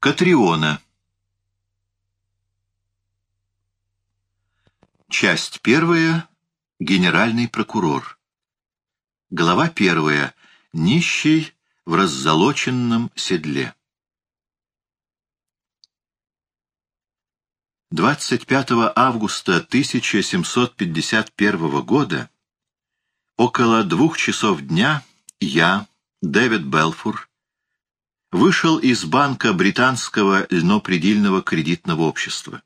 Катриона. Часть первая. Генеральный прокурор. Глава первая. Нищий в раззолоченном седле. 25 августа 1751 года около двух часов дня я, Дэвид Белфур, вышел из банка британского льнопредельного кредитного общества.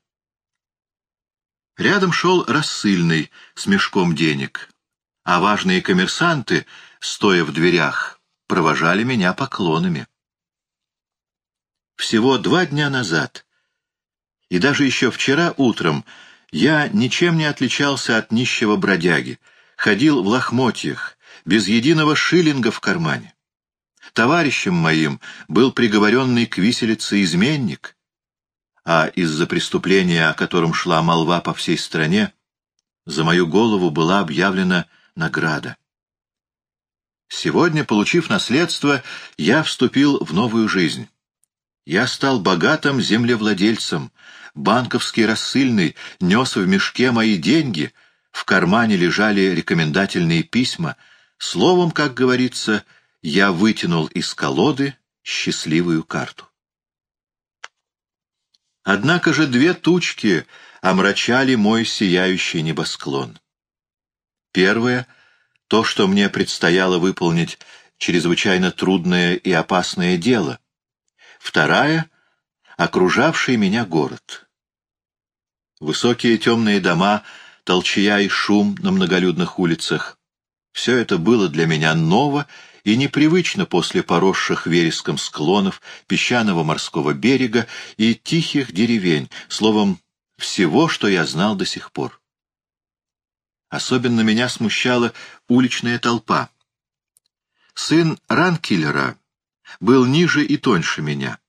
Рядом шел рассыльный с мешком денег, а важные коммерсанты, стоя в дверях, провожали меня поклонами. Всего два дня назад, и даже еще вчера утром, я ничем не отличался от нищего бродяги, ходил в лохмотьях, без единого шиллинга в кармане. Товарищем моим был приговоренный к виселице изменник, а из-за преступления, о котором шла молва по всей стране, за мою голову была объявлена награда. Сегодня, получив наследство, я вступил в новую жизнь. Я стал богатым землевладельцем, банковский рассыльный нес в мешке мои деньги, в кармане лежали рекомендательные письма, словом, как говорится, я вытянул из колоды счастливую карту. Однако же две тучки омрачали мой сияющий небосклон. Первое — то, что мне предстояло выполнить чрезвычайно трудное и опасное дело. Вторая — окружавший меня город. Высокие темные дома, толчья и шум на многолюдных улицах — все это было для меня ново и непривычно после поросших вереском склонов, песчаного морского берега и тихих деревень, словом, всего, что я знал до сих пор. Особенно меня смущала уличная толпа. Сын Ранкиллера был ниже и тоньше меня.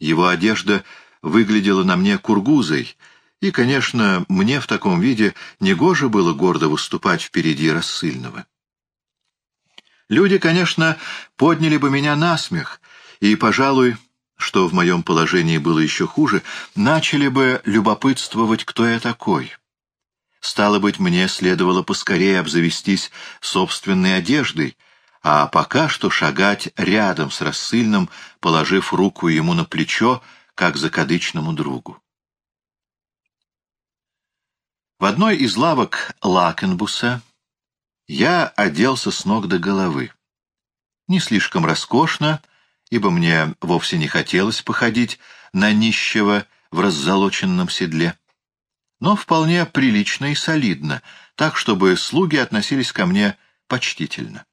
Его одежда выглядела на мне кургузой, и, конечно, мне в таком виде негоже было гордо выступать впереди рассыльного. Люди, конечно, подняли бы меня на смех, и, пожалуй, что в моем положении было еще хуже, начали бы любопытствовать, кто я такой. Стало быть, мне следовало поскорее обзавестись собственной одеждой, а пока что шагать рядом с рассыльным, положив руку ему на плечо, как закадычному другу. В одной из лавок Лакенбуса я оделся с ног до головы. Не слишком роскошно, ибо мне вовсе не хотелось походить на нищего в раззолоченном седле, но вполне прилично и солидно, так, чтобы слуги относились ко мне почтительно.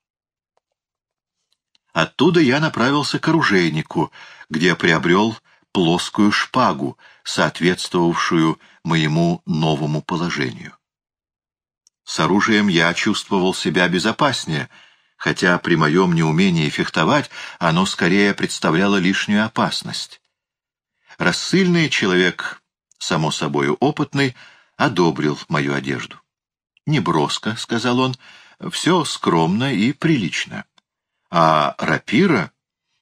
Оттуда я направился к оружейнику, где приобрел плоскую шпагу, соответствовавшую моему новому положению. С оружием я чувствовал себя безопаснее, хотя при моем неумении фехтовать оно скорее представляло лишнюю опасность. Рассыльный человек, само собой опытный, одобрил мою одежду. «Не броско», — сказал он, — «все скромно и прилично. А рапира,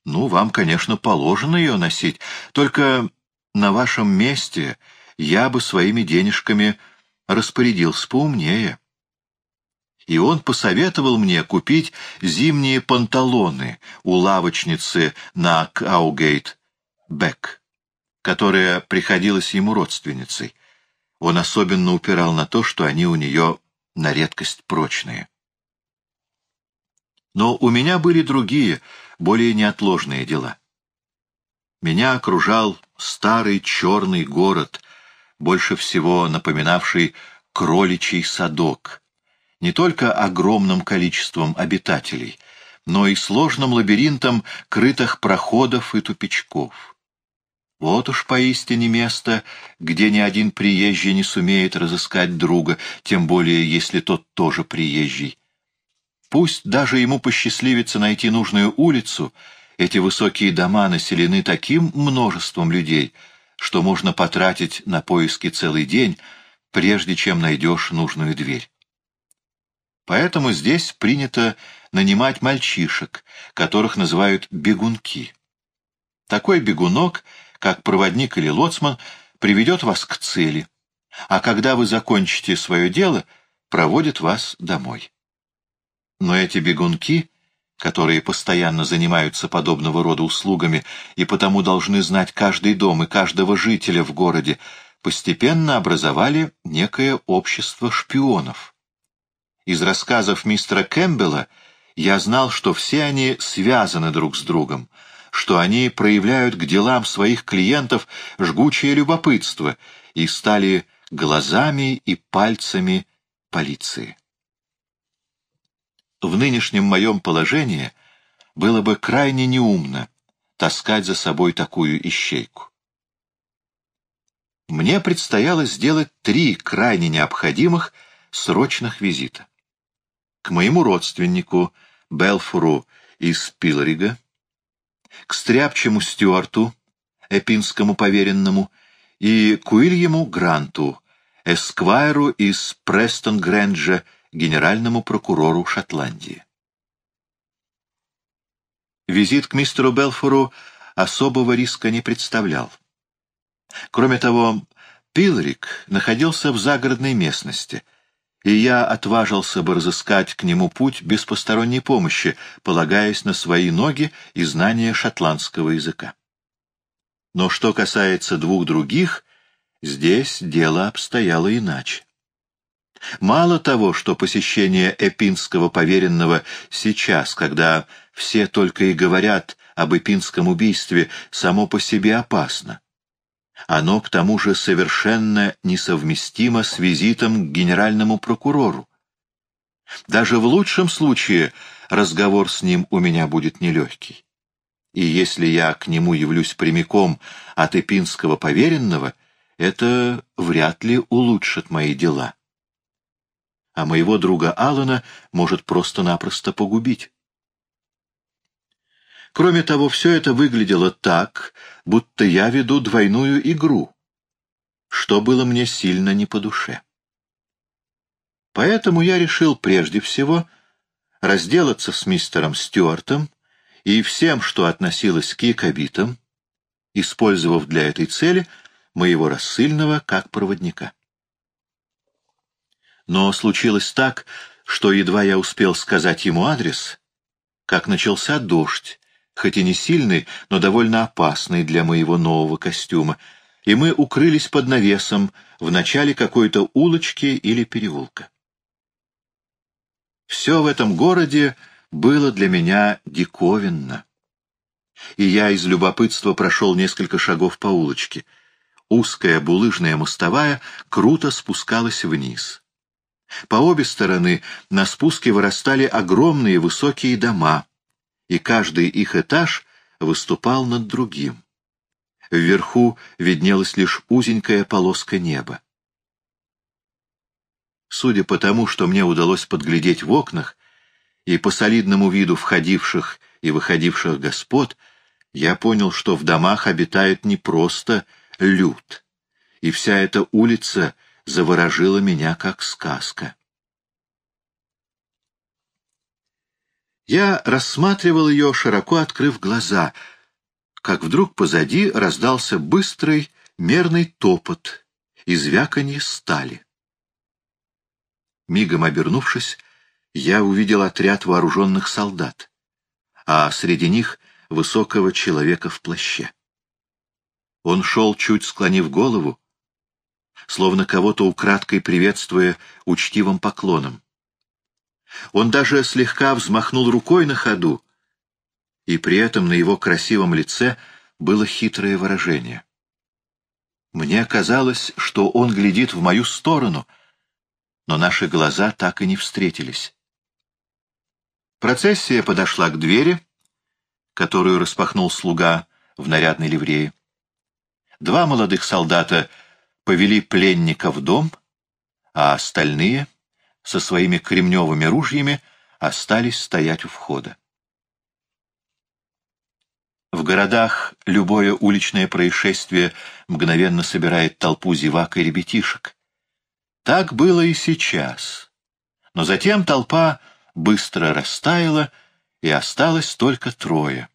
ну, вам, конечно, положено ее носить, только на вашем месте я бы своими денежками распорядился поумнее» и он посоветовал мне купить зимние панталоны у лавочницы на Каугейт Бек, которая приходилась ему родственницей. Он особенно упирал на то, что они у нее на редкость прочные. Но у меня были другие, более неотложные дела. Меня окружал старый черный город, больше всего напоминавший кроличий садок, не только огромным количеством обитателей, но и сложным лабиринтом крытых проходов и тупичков. Вот уж поистине место, где ни один приезжий не сумеет разыскать друга, тем более если тот тоже приезжий. Пусть даже ему посчастливится найти нужную улицу, эти высокие дома населены таким множеством людей, что можно потратить на поиски целый день, прежде чем найдешь нужную дверь. Поэтому здесь принято нанимать мальчишек, которых называют бегунки. Такой бегунок, как проводник или лоцман, приведет вас к цели, а когда вы закончите свое дело, проводит вас домой. Но эти бегунки, которые постоянно занимаются подобного рода услугами и потому должны знать каждый дом и каждого жителя в городе, постепенно образовали некое общество шпионов. Из рассказов мистера Кэмпбелла я знал, что все они связаны друг с другом, что они проявляют к делам своих клиентов жгучее любопытство и стали глазами и пальцами полиции. В нынешнем моем положении было бы крайне неумно таскать за собой такую ищейку. Мне предстояло сделать три крайне необходимых срочных визита. К моему родственнику Белфуру из Пилорига, к стряпчему Стюарту, эпинскому поверенному, и к Уильяму Гранту, эсквайру из Престон-Грэнджа, генеральному прокурору Шотландии. Визит к мистеру Белфору особого риска не представлял. Кроме того, Пилрик находился в загородной местности, и я отважился бы разыскать к нему путь без посторонней помощи, полагаясь на свои ноги и знания шотландского языка. Но что касается двух других, здесь дело обстояло иначе. Мало того, что посещение эпинского поверенного сейчас, когда все только и говорят об эпинском убийстве, само по себе опасно. Оно, к тому же, совершенно несовместимо с визитом к генеральному прокурору. Даже в лучшем случае разговор с ним у меня будет нелегкий. И если я к нему явлюсь прямиком от эпинского поверенного, это вряд ли улучшит мои дела а моего друга Алана может просто-напросто погубить. Кроме того, все это выглядело так, будто я веду двойную игру, что было мне сильно не по душе. Поэтому я решил прежде всего разделаться с мистером Стюартом и всем, что относилось к якобитам, использовав для этой цели моего рассыльного как проводника. Но случилось так, что едва я успел сказать ему адрес, как начался дождь, хоть и не сильный, но довольно опасный для моего нового костюма, и мы укрылись под навесом в начале какой-то улочки или переулка. Все в этом городе было для меня диковинно. И я из любопытства прошел несколько шагов по улочке. Узкая булыжная мостовая круто спускалась вниз. По обе стороны на спуске вырастали огромные высокие дома, и каждый их этаж выступал над другим. Вверху виднелась лишь узенькая полоска неба. Судя по тому, что мне удалось подглядеть в окнах, и по солидному виду входивших и выходивших господ, я понял, что в домах обитает не просто люд, и вся эта улица — заворожила меня как сказка. Я рассматривал ее, широко открыв глаза, как вдруг позади раздался быстрый, мерный топот и звяканье стали. Мигом обернувшись, я увидел отряд вооруженных солдат, а среди них высокого человека в плаще. Он шел, чуть склонив голову, словно кого-то украдкой приветствуя учтивым поклоном. Он даже слегка взмахнул рукой на ходу, и при этом на его красивом лице было хитрое выражение. Мне казалось, что он глядит в мою сторону, но наши глаза так и не встретились. Процессия подошла к двери, которую распахнул слуга в нарядной ливрее. Два молодых солдата — повели пленника в дом, а остальные со своими кремневыми ружьями остались стоять у входа. В городах любое уличное происшествие мгновенно собирает толпу зевак и ребятишек. Так было и сейчас. Но затем толпа быстро растаяла, и осталось только трое.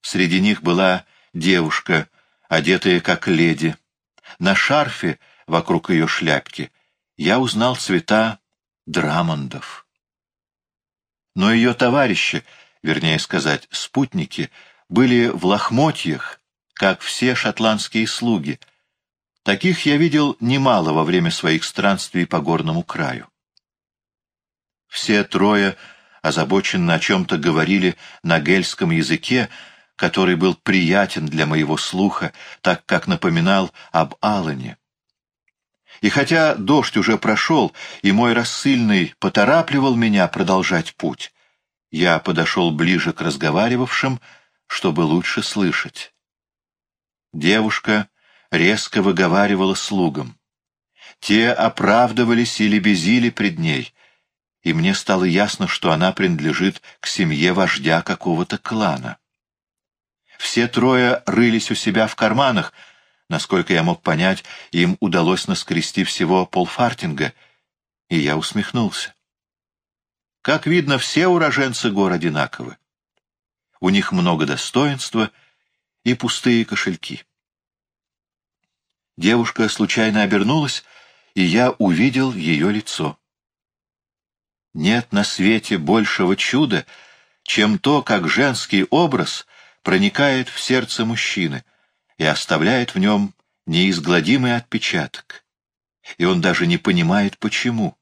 Среди них была девушка одетая как леди. На шарфе вокруг ее шляпки я узнал цвета драмондов. Но ее товарищи, вернее сказать, спутники, были в лохмотьях, как все шотландские слуги. Таких я видел немало во время своих странствий по горному краю. Все трое озабоченно о чем-то говорили на гельском языке, который был приятен для моего слуха, так как напоминал об Алане. И хотя дождь уже прошел, и мой рассыльный поторапливал меня продолжать путь, я подошел ближе к разговаривавшим, чтобы лучше слышать. Девушка резко выговаривала слугам. Те оправдывались или безили пред ней, и мне стало ясно, что она принадлежит к семье вождя какого-то клана. Все трое рылись у себя в карманах. Насколько я мог понять, им удалось наскрести всего полфартинга, и я усмехнулся. Как видно, все уроженцы гор одинаковы. У них много достоинства и пустые кошельки. Девушка случайно обернулась, и я увидел ее лицо. Нет на свете большего чуда, чем то, как женский образ проникает в сердце мужчины и оставляет в нем неизгладимый отпечаток. И он даже не понимает, почему.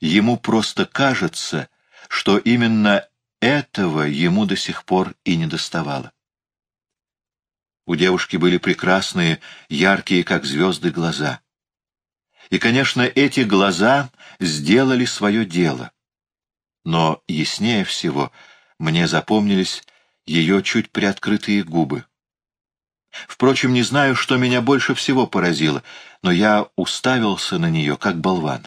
Ему просто кажется, что именно этого ему до сих пор и не доставало. У девушки были прекрасные, яркие, как звезды, глаза. И, конечно, эти глаза сделали свое дело. Но яснее всего мне запомнились ее чуть приоткрытые губы. Впрочем, не знаю, что меня больше всего поразило, но я уставился на нее, как болван.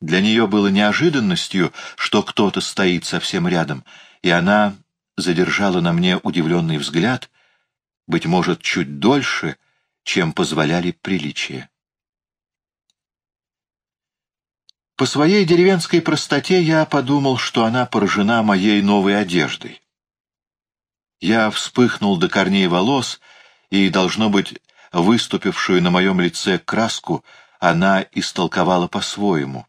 Для нее было неожиданностью, что кто-то стоит совсем рядом, и она задержала на мне удивленный взгляд, быть может, чуть дольше, чем позволяли приличия. По своей деревенской простоте я подумал, что она поражена моей новой одеждой. Я вспыхнул до корней волос, и, должно быть, выступившую на моем лице краску она истолковала по-своему,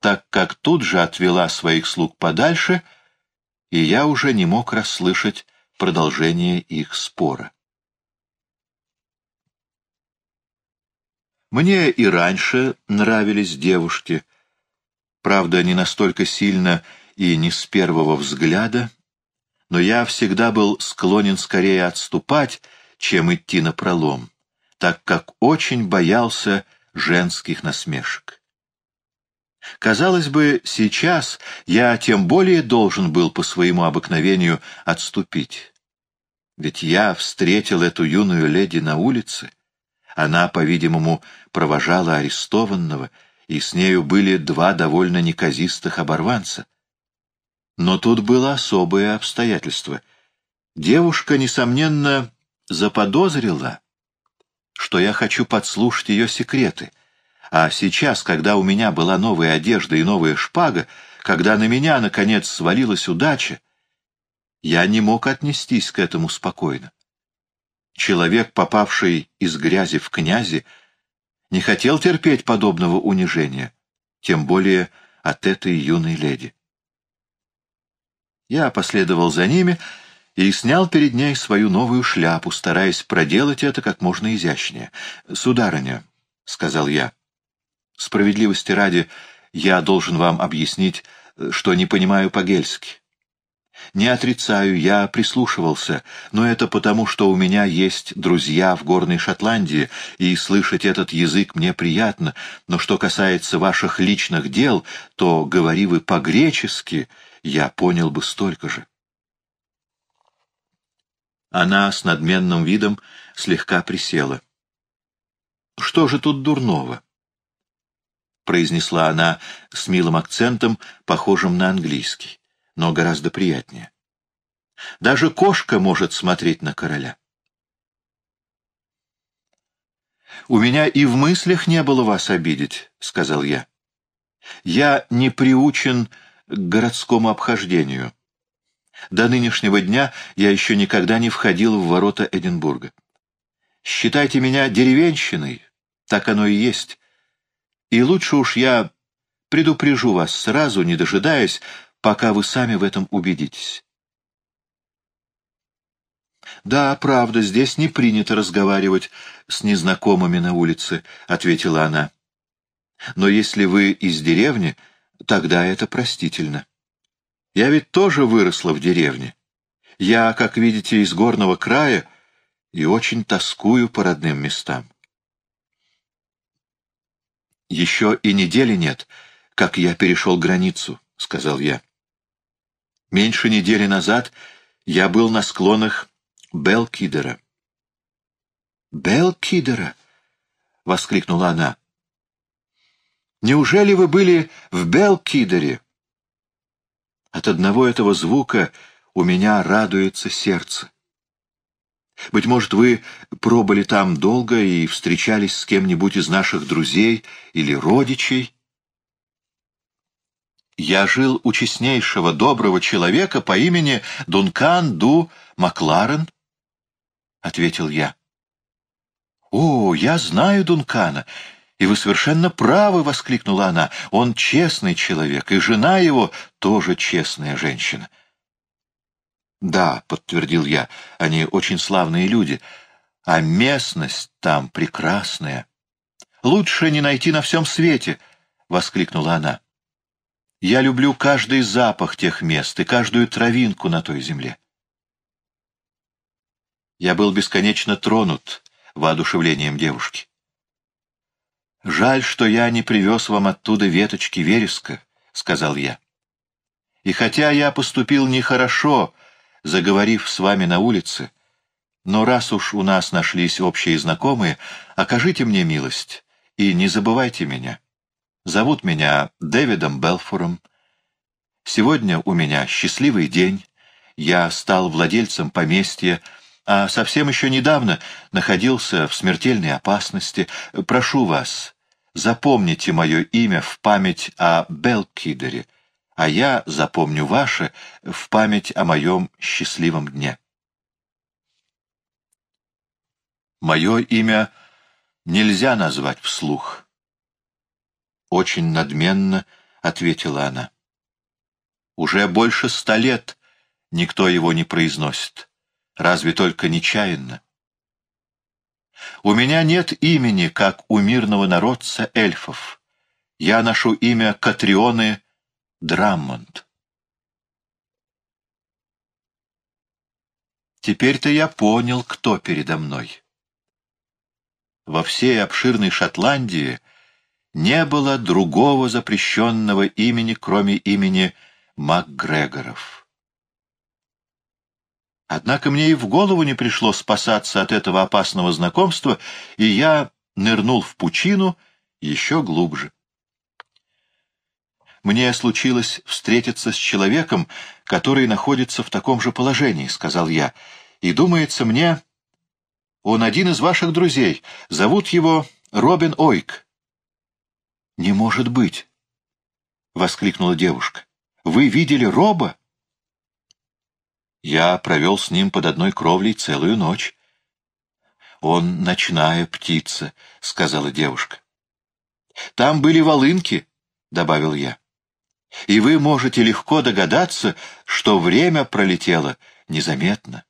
так как тут же отвела своих слуг подальше, и я уже не мог расслышать продолжение их спора. Мне и раньше нравились девушки, правда, не настолько сильно и не с первого взгляда, но я всегда был склонен скорее отступать, чем идти на пролом, так как очень боялся женских насмешек. Казалось бы, сейчас я тем более должен был по своему обыкновению отступить. Ведь я встретил эту юную леди на улице. Она, по-видимому, провожала арестованного, и с нею были два довольно неказистых оборванца. Но тут было особое обстоятельство. Девушка, несомненно, заподозрила, что я хочу подслушать ее секреты. А сейчас, когда у меня была новая одежда и новая шпага, когда на меня, наконец, свалилась удача, я не мог отнестись к этому спокойно. Человек, попавший из грязи в князи, не хотел терпеть подобного унижения, тем более от этой юной леди. Я последовал за ними и снял перед ней свою новую шляпу, стараясь проделать это как можно изящнее. «Сударыня», — сказал я, — «справедливости ради, я должен вам объяснить, что не понимаю по-гельски. Не отрицаю, я прислушивался, но это потому, что у меня есть друзья в горной Шотландии, и слышать этот язык мне приятно, но что касается ваших личных дел, то, говори вы по-гречески, я понял бы столько же. Она с надменным видом слегка присела. «Что же тут дурного?» произнесла она с милым акцентом, похожим на английский, но гораздо приятнее. Даже кошка может смотреть на короля. «У меня и в мыслях не было вас обидеть», — сказал я. «Я не приучен к городскому обхождению. До нынешнего дня я еще никогда не входил в ворота Эдинбурга. Считайте меня деревенщиной, так оно и есть. И лучше уж я предупрежу вас сразу, не дожидаясь, пока вы сами в этом убедитесь. «Да, правда, здесь не принято разговаривать с незнакомыми на улице», — ответила она. «Но если вы из деревни, тогда это простительно. Я ведь тоже выросла в деревне. Я, как видите, из горного края и очень тоскую по родным местам. «Еще и недели нет, как я перешел границу», — сказал я. «Меньше недели назад я был на склонах Белкидера». «Белкидера?» — воскликнула она. «Неужели вы были в Белкидере?» От одного этого звука у меня радуется сердце. Быть может, вы пробыли там долго и встречались с кем-нибудь из наших друзей или родичей? Я жил у честнейшего, доброго человека по имени Дункан Ду Макларен, — ответил я. — О, я знаю Дункана, и вы совершенно правы, — воскликнула она. Он честный человек, и жена его тоже честная женщина. — «Да», — подтвердил я, — «они очень славные люди, а местность там прекрасная». «Лучше не найти на всем свете», — воскликнула она. «Я люблю каждый запах тех мест и каждую травинку на той земле». Я был бесконечно тронут воодушевлением девушки. «Жаль, что я не привез вам оттуда веточки вереска», — сказал я. «И хотя я поступил нехорошо, — заговорив с вами на улице, но раз уж у нас нашлись общие знакомые, окажите мне милость и не забывайте меня. Зовут меня Дэвидом Белфором. Сегодня у меня счастливый день. Я стал владельцем поместья, а совсем еще недавно находился в смертельной опасности. Прошу вас, запомните мое имя в память о Белкидере — а я запомню ваше в память о моем счастливом дне. Мое имя нельзя назвать вслух. Очень надменно ответила она. Уже больше ста лет никто его не произносит, разве только нечаянно. У меня нет имени, как у мирного народца эльфов. Я ношу имя Катрионы Драммонд. Теперь-то я понял, кто передо мной. Во всей обширной Шотландии не было другого запрещенного имени, кроме имени МакГрегоров. Однако мне и в голову не пришло спасаться от этого опасного знакомства, и я нырнул в пучину еще глубже мне случилось встретиться с человеком, который находится в таком же положении, — сказал я. И думается мне, он один из ваших друзей. Зовут его Робин Ойк. — Не может быть! — воскликнула девушка. — Вы видели Роба? Я провел с ним под одной кровлей целую ночь. — Он ночная птица, — сказала девушка. — Там были волынки, — добавил я и вы можете легко догадаться, что время пролетело незаметно.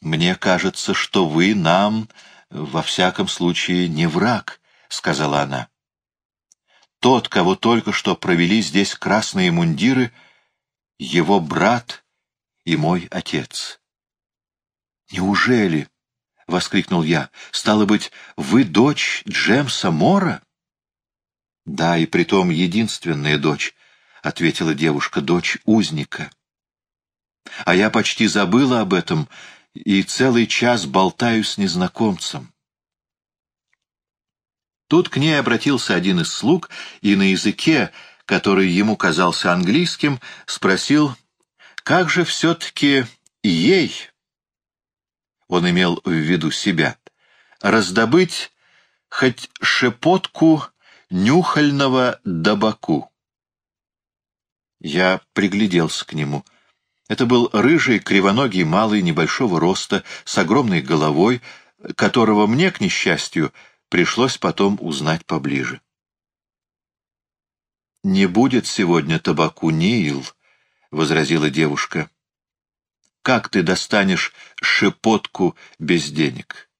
«Мне кажется, что вы нам, во всяком случае, не враг», — сказала она. «Тот, кого только что провели здесь красные мундиры, его брат и мой отец». «Неужели?» — воскликнул я. «Стало быть, вы дочь Джемса Мора?» Да, и притом единственная дочь, — ответила девушка, — дочь узника. А я почти забыла об этом и целый час болтаю с незнакомцем. Тут к ней обратился один из слуг и на языке, который ему казался английским, спросил, как же все-таки ей, он имел в виду себя, раздобыть хоть шепотку нюхального добаку. Я пригляделся к нему. Это был рыжий, кривоногий малый небольшого роста, с огромной головой, которого мне, к несчастью, пришлось потом узнать поближе. «Не будет сегодня табаку, Нил», — возразила девушка. «Как ты достанешь шепотку без денег?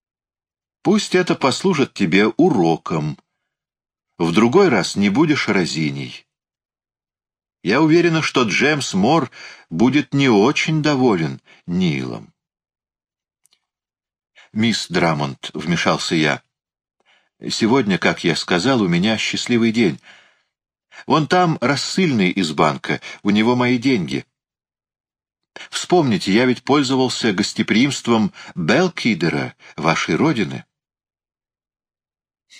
Пусть это послужит тебе уроком. В другой раз не будешь разиней. Я уверена, что Джеймс Мор будет не очень доволен Нилом. «Мисс Драмонт», — вмешался я, — «сегодня, как я сказал, у меня счастливый день». Вон там рассыльный из банка, у него мои деньги. Вспомните, я ведь пользовался гостеприимством Белкидера, вашей родины.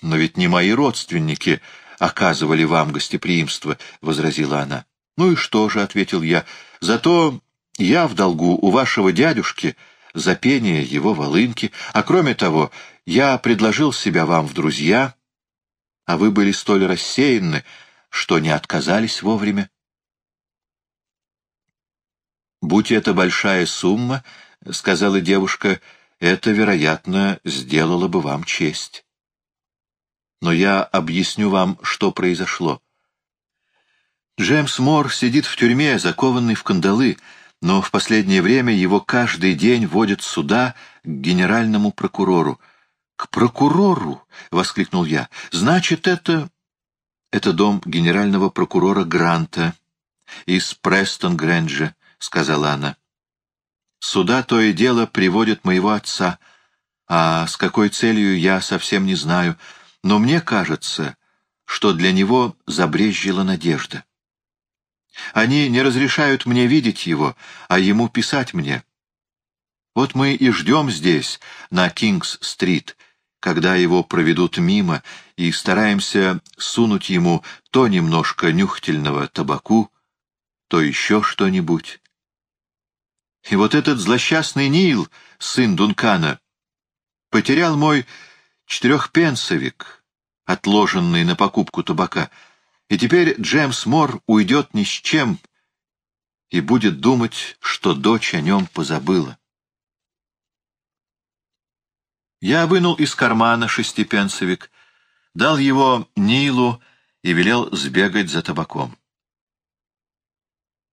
Но ведь не мои родственники оказывали вам гостеприимство, — возразила она. Ну и что же, — ответил я, — зато я в долгу у вашего дядюшки за пение его волынки, а кроме того, я предложил себя вам в друзья, а вы были столь рассеянны, что не отказались вовремя. «Будь это большая сумма, — сказала девушка, — это, вероятно, сделало бы вам честь. Но я объясню вам, что произошло. Джеймс Мор сидит в тюрьме, закованный в кандалы, но в последнее время его каждый день водят сюда к генеральному прокурору. «К прокурору!» — воскликнул я. «Значит, это...» Это дом генерального прокурора Гранта из Престон-Грэнджа, — сказала она. Сюда то и дело приводят моего отца, а с какой целью я совсем не знаю, но мне кажется, что для него забрезжила надежда. Они не разрешают мне видеть его, а ему писать мне. Вот мы и ждем здесь, на Кингс-стрит, когда его проведут мимо, и стараемся сунуть ему то немножко нюхательного табаку, то еще что-нибудь. И вот этот злосчастный Нил, сын Дункана, потерял мой четырехпенсовик, отложенный на покупку табака, и теперь Джеймс Мор уйдет ни с чем и будет думать, что дочь о нем позабыла. Я вынул из кармана шестипенсовик, дал его Нилу и велел сбегать за табаком.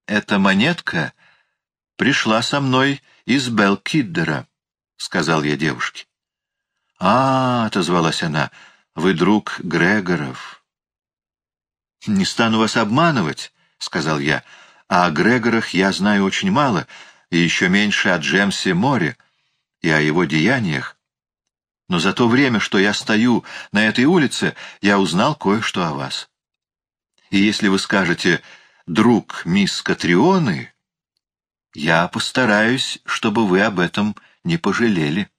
«Эта монетка пришла со мной из Белкиддера», — сказал я девушке. «А, — отозвалась она, — вы друг Грегоров». «Не стану вас обманывать», — сказал я, — «а о Грегорах я знаю очень мало, и еще меньше о Джемсе Море и о его деяниях. Но за то время, что я стою на этой улице, я узнал кое-что о вас. И если вы скажете «друг мисс Катрионы», я постараюсь, чтобы вы об этом не пожалели.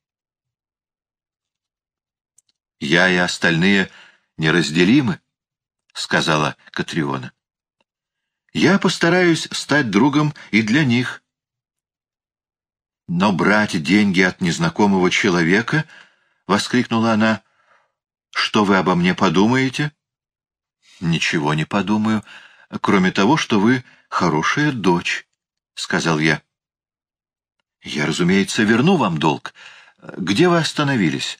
«Я и остальные неразделимы», — сказала Катриона. «Я постараюсь стать другом и для них». Но брать деньги от незнакомого человека — воскликнула она. «Что вы обо мне подумаете?» «Ничего не подумаю, кроме того, что вы хорошая дочь», — сказал я. «Я, разумеется, верну вам долг. Где вы остановились?»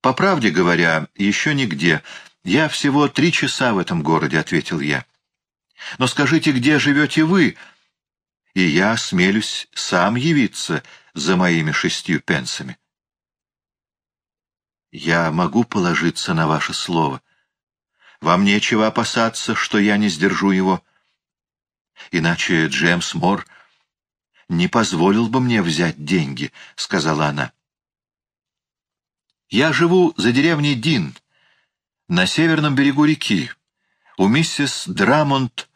«По правде говоря, еще нигде. Я всего три часа в этом городе», — ответил я. «Но скажите, где живете вы?» И я осмелюсь сам явиться за моими шестью пенсами. Я могу положиться на ваше слово. Вам нечего опасаться, что я не сдержу его. Иначе Джеймс Мор не позволил бы мне взять деньги, — сказала она. Я живу за деревней Дин, на северном берегу реки, у миссис Драмонт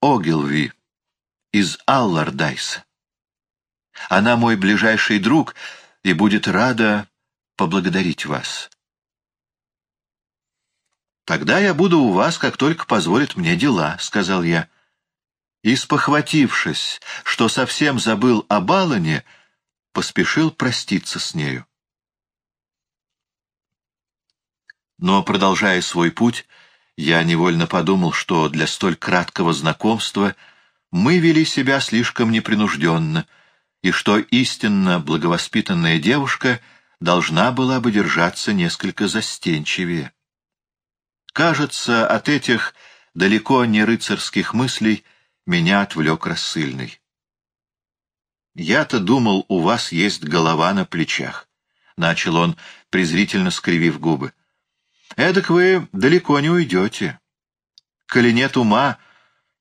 Огилви из Аллардайса. Она мой ближайший друг и будет рада поблагодарить вас. «Тогда я буду у вас, как только позволят мне дела», — сказал я. И, спохватившись, что совсем забыл о Балане, поспешил проститься с нею. Но, продолжая свой путь, Я невольно подумал, что для столь краткого знакомства мы вели себя слишком непринужденно, и что истинно благовоспитанная девушка должна была бы держаться несколько застенчивее. Кажется, от этих далеко не рыцарских мыслей меня отвлек рассыльный. «Я-то думал, у вас есть голова на плечах», — начал он, презрительно скривив губы. «Эдак вы далеко не уйдете. Коли нет ума,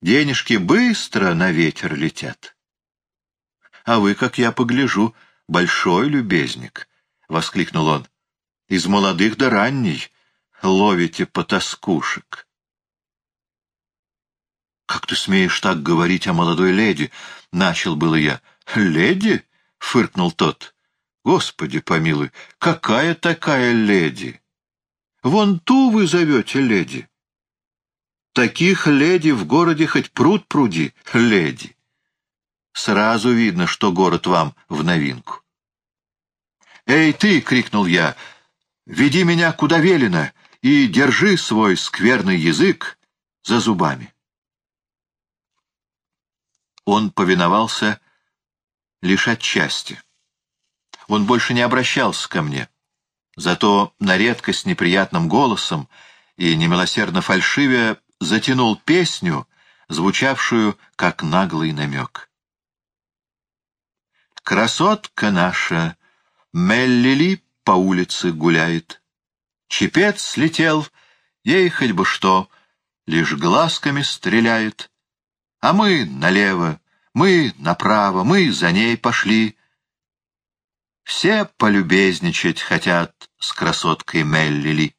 денежки быстро на ветер летят». «А вы, как я погляжу, большой любезник», — воскликнул он. «Из молодых до ранней ловите потаскушек». «Как ты смеешь так говорить о молодой леди?» — начал было я. «Леди?» — фыркнул тот. «Господи помилуй, какая такая леди? Вон ту вы зовете леди. Таких леди в городе хоть пруд пруди, леди. Сразу видно, что город вам в новинку». «Эй, ты!» — крикнул я. «Веди меня куда велено и держи свой скверный язык за зубами». Он повиновался лишь отчасти. Он больше не обращался ко мне. Зато на редкость неприятным голосом и немилосердно фальшивя затянул песню, звучавшую как наглый намек. «Красотка наша, Меллили по улице гуляет. Чепец слетел, ей хоть бы что, лишь глазками стреляет. А мы налево, мы направо, мы за ней пошли. Все полюбезничать хотят с красоткой Меллили.